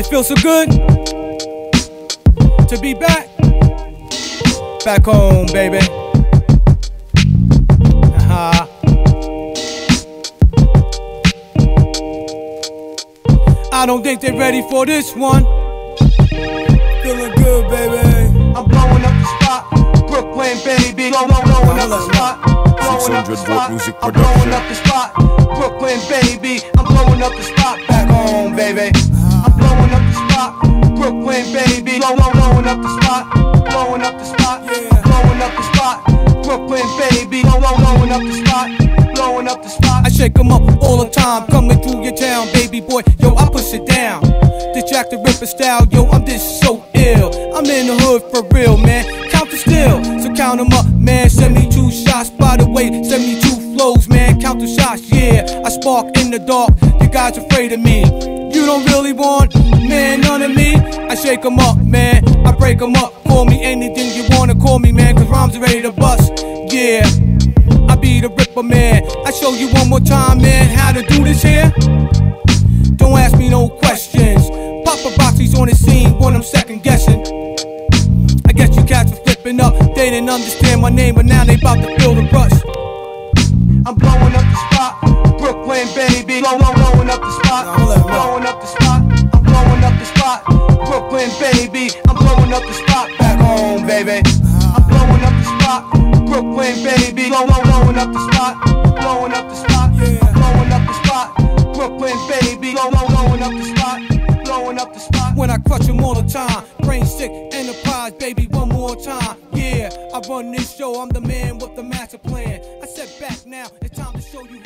It feels so good to be back, back home, baby. Uh-huh. I don't think they're ready for this one. Feeling good, baby. I'm blowing up the spot. Brooklyn, baby. Blow, blow, blowing up the spot. Blowing up the spot. I'm blowing up the spot. Brooklyn, baby. I'm blowing up the spot. Back home, baby. Brooklyn, baby. Blow, blow, blowing up the spot. Blowing up the spot. Yeah. Blowing up the spot. Brooklyn, baby. Blow, blow, blowing up the spot. Blowing up the spot. I shake 'em up all the time, coming through your town, baby boy. Yo, I push it down. This Jack the Ripper style, yo, I'm just so ill. I'm in the hood for real, man. Count the still, so count 'em up, man. 72 shots, by the way, 72 flows, man. Count the shots, yeah. I spark in the dark, you guys afraid of me. You don't really want, shake 'em up, man. I break 'em up. Call me anything you wanna call me, man, cause rhymes are ready to bust, yeah. I be the Ripper man. I show you one more time, man, how to do this here. Don't ask me no questions. Paparazzi's on the scene when I'm second guessing. I guess you cats are flipping up. They didn't understand my name, but now they about to feel the rush. I'm blowing up the spot. Brooklyn, baby. Blow, blow, blowing up the spot. Nah, hold up, hold up. blowing up the spot. Baby. I'm blowing up the spot. Brooklyn, baby. Blow, blow, blowing up the spot. Blowing up the spot. Yeah. Blowing up the spot. Brooklyn, baby. Blow, blow, blowing up the spot. Blowing up the spot. When I clutch 'em all the time. Brain sick, enterprise, baby, one more time. Yeah, I run this show. I'm the man with the master plan. I step back now. It's time to show you.